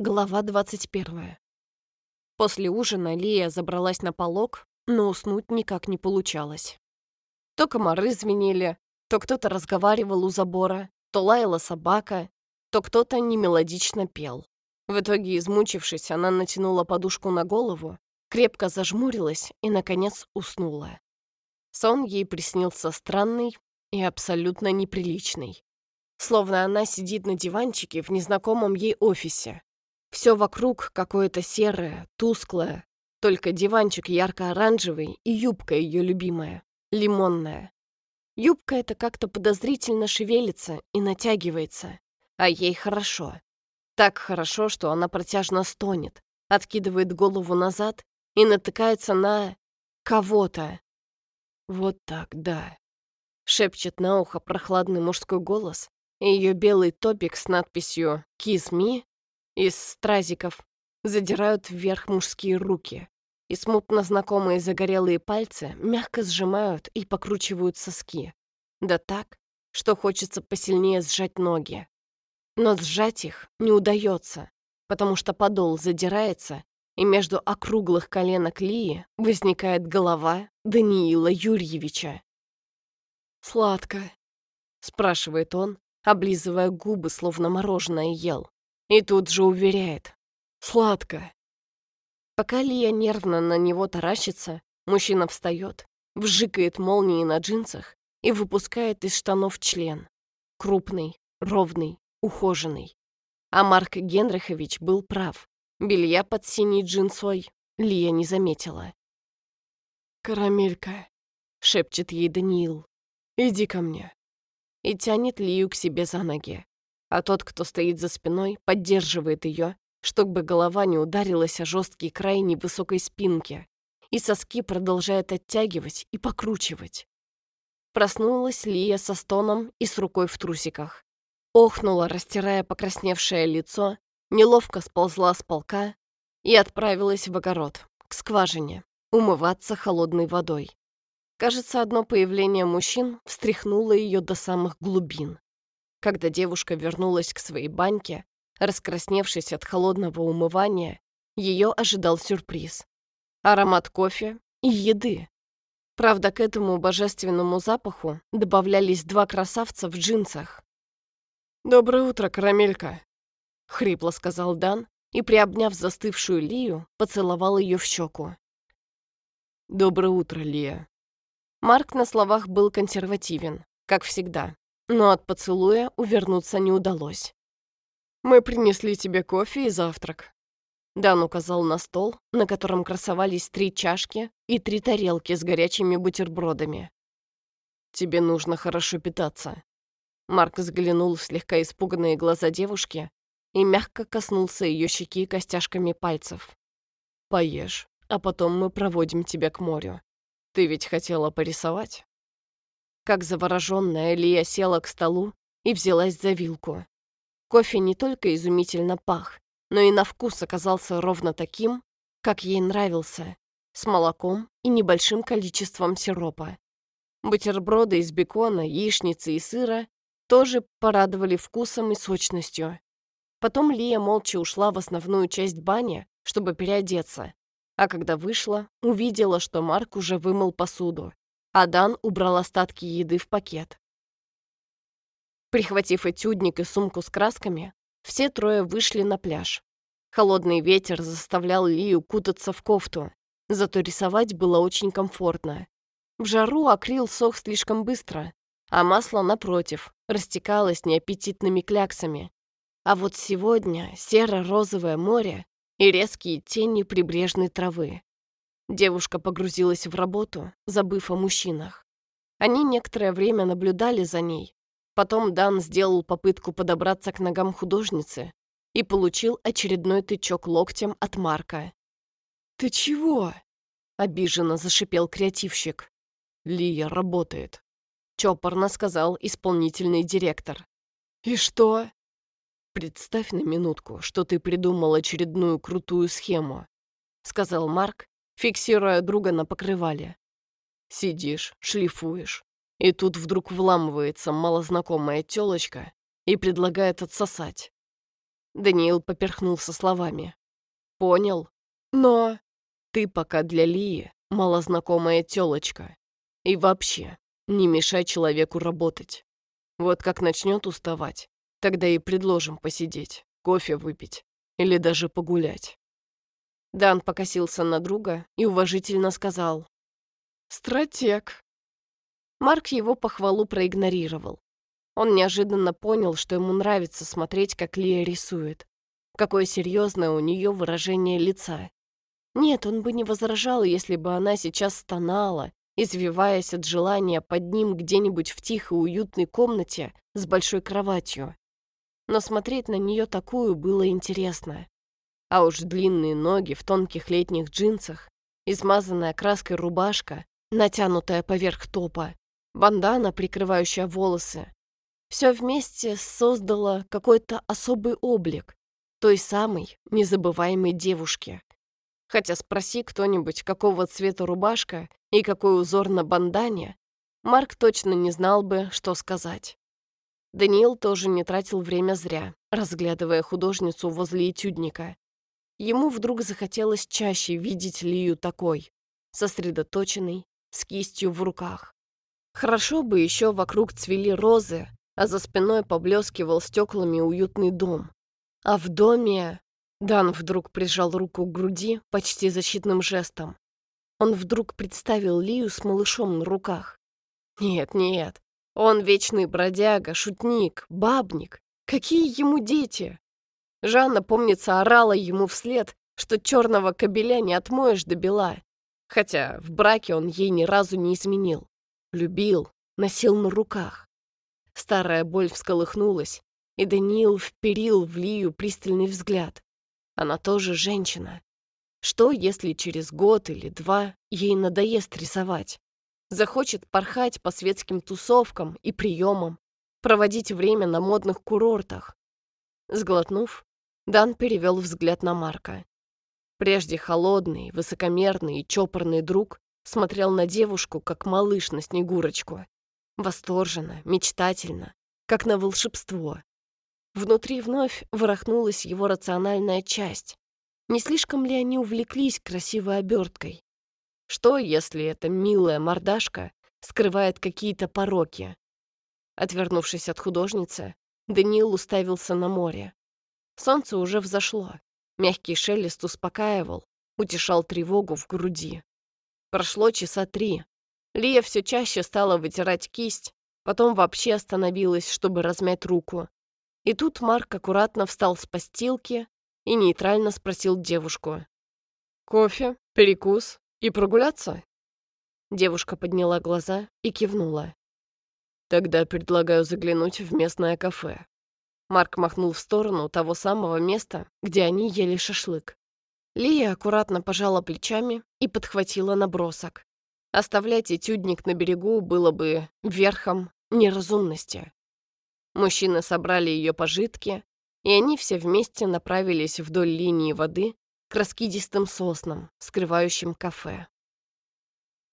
Глава 21. После ужина Лия забралась на полог, но уснуть никак не получалось. То комары звенели, то кто-то разговаривал у забора, то лаяла собака, то кто-то немелодично пел. В итоге, измучившись, она натянула подушку на голову, крепко зажмурилась и, наконец, уснула. Сон ей приснился странный и абсолютно неприличный. Словно она сидит на диванчике в незнакомом ей офисе, все вокруг какое-то серое, тусклое. Только диванчик ярко-оранжевый и юбка ее любимая, лимонная. Юбка эта как-то подозрительно шевелится и натягивается, а ей хорошо. Так хорошо, что она протяжно стонет, откидывает голову назад и натыкается на... кого-то. Вот так, да. Шепчет на ухо прохладный мужской голос, и ее белый топик с надписью «Kiss me» из стразиков задирают вверх мужские руки, и смутно знакомые загорелые пальцы мягко сжимают и покручивают соски. Да так, что хочется посильнее сжать ноги. Но сжать их не удается, потому что подол задирается, и между округлых коленок Лии возникает голова Даниила Юрьевича. «Сладко», — спрашивает он, облизывая губы, словно мороженое ел. И тут же уверяет. Сладко. Пока Лия нервно на него таращится, мужчина встает, вжикает молнии на джинсах и выпускает из штанов член. Крупный, ровный, ухоженный. А Марк Генрихович был прав. Белья под синей джинсой Лия не заметила. «Карамелька», — шепчет ей Даниил, — «иди ко мне». И тянет Лию к себе за ноги а тот, кто стоит за спиной, поддерживает ее, чтобы голова не ударилась о жесткий край невысокой спинки, и соски продолжает оттягивать и покручивать. Проснулась Лия со стоном и с рукой в трусиках. Охнула, растирая покрасневшее лицо, неловко сползла с полка и отправилась в огород, к скважине, умываться холодной водой. Кажется, одно появление мужчин встряхнуло ее до самых глубин. Когда девушка вернулась к своей баньке, раскрасневшись от холодного умывания, ее ожидал сюрприз. Аромат кофе и еды. Правда, к этому божественному запаху добавлялись два красавца в джинсах. «Доброе утро, карамелька», — хрипло сказал Дан и, приобняв застывшую Лию, поцеловал ее в щеку. «Доброе утро, Лия». Марк на словах был консервативен, как всегда но от поцелуя увернуться не удалось. «Мы принесли тебе кофе и завтрак». Дан указал на стол, на котором красовались три чашки и три тарелки с горячими бутербродами. «Тебе нужно хорошо питаться». Марк взглянул в слегка испуганные глаза девушки и мягко коснулся ее щеки костяшками пальцев. «Поешь, а потом мы проводим тебя к морю. Ты ведь хотела порисовать?» Как завороженная, Лия села к столу и взялась за вилку. Кофе не только изумительно пах, но и на вкус оказался ровно таким, как ей нравился, с молоком и небольшим количеством сиропа. Бутерброды из бекона, яичницы и сыра тоже порадовали вкусом и сочностью. Потом Лия молча ушла в основную часть бани, чтобы переодеться, а когда вышла, увидела, что Марк уже вымыл посуду. Адан убрал остатки еды в пакет. Прихватив этюдник и сумку с красками, все трое вышли на пляж. Холодный ветер заставлял Лию кутаться в кофту, зато рисовать было очень комфортно. В жару акрил сох слишком быстро, а масло, напротив, растекалось неаппетитными кляксами. А вот сегодня серо-розовое море и резкие тени прибрежной травы. Девушка погрузилась в работу, забыв о мужчинах. Они некоторое время наблюдали за ней. Потом Дан сделал попытку подобраться к ногам художницы и получил очередной тычок локтем от Марка. «Ты чего?» — обиженно зашипел креативщик. «Лия работает», — чопорно сказал исполнительный директор. «И что?» «Представь на минутку, что ты придумал очередную крутую схему», — сказал Марк фиксируя друга на покрывале. Сидишь, шлифуешь, и тут вдруг вламывается малознакомая тёлочка и предлагает отсосать. Даниил поперхнулся словами. Понял. Но ты пока для Лии малознакомая тёлочка. И вообще, не мешай человеку работать. Вот как начнет уставать, тогда и предложим посидеть, кофе выпить или даже погулять. Дан покосился на друга и уважительно сказал. «Стратег». Марк его похвалу проигнорировал. Он неожиданно понял, что ему нравится смотреть, как Лия рисует. Какое серьезное у нее выражение лица. Нет, он бы не возражал, если бы она сейчас стонала, извиваясь от желания под ним где-нибудь в тихой уютной комнате с большой кроватью. Но смотреть на нее такую было интересно. А уж длинные ноги в тонких летних джинсах, измазанная краской рубашка, натянутая поверх топа, бандана, прикрывающая волосы. Все вместе создало какой-то особый облик той самой незабываемой девушки. Хотя спроси кто-нибудь, какого цвета рубашка и какой узор на бандане, Марк точно не знал бы, что сказать. Даниил тоже не тратил время зря, разглядывая художницу возле этюдника. Ему вдруг захотелось чаще видеть Лию такой, сосредоточенной, с кистью в руках. Хорошо бы еще вокруг цвели розы, а за спиной поблескивал стеклами уютный дом. А в доме... Дан вдруг прижал руку к груди почти защитным жестом. Он вдруг представил Лию с малышом на руках. Нет, нет, он вечный бродяга, шутник, бабник. Какие ему дети? Жанна, помнится, орала ему вслед, что черного кобеля не отмоешь до бела. Хотя в браке он ей ни разу не изменил. Любил, носил на руках. Старая боль всколыхнулась, и Даниил вперил в Лию пристальный взгляд. Она тоже женщина. Что, если через год или два ей надоест рисовать? Захочет порхать по светским тусовкам и приемам, проводить время на модных курортах. Сглотнув, Дан перевел взгляд на Марка. Прежде холодный, высокомерный и чопорный друг смотрел на девушку, как малыш на Снегурочку. Восторженно, мечтательно, как на волшебство. Внутри вновь ворохнулась его рациональная часть. Не слишком ли они увлеклись красивой оберткой? Что, если эта милая мордашка скрывает какие-то пороки? Отвернувшись от художницы, Даниил уставился на море. Солнце уже взошло. Мягкий шелест успокаивал, утешал тревогу в груди. Прошло часа три. Лия все чаще стала вытирать кисть, потом вообще остановилась, чтобы размять руку. И тут Марк аккуратно встал с постилки и нейтрально спросил девушку. «Кофе, перекус и прогуляться?» Девушка подняла глаза и кивнула. «Тогда предлагаю заглянуть в местное кафе. Марк махнул в сторону того самого места, где они ели шашлык. Лия аккуратно пожала плечами и подхватила набросок. Оставлять этюдник на берегу было бы верхом неразумности. Мужчины собрали ее пожитки, и они все вместе направились вдоль линии воды к раскидистым соснам, скрывающим кафе.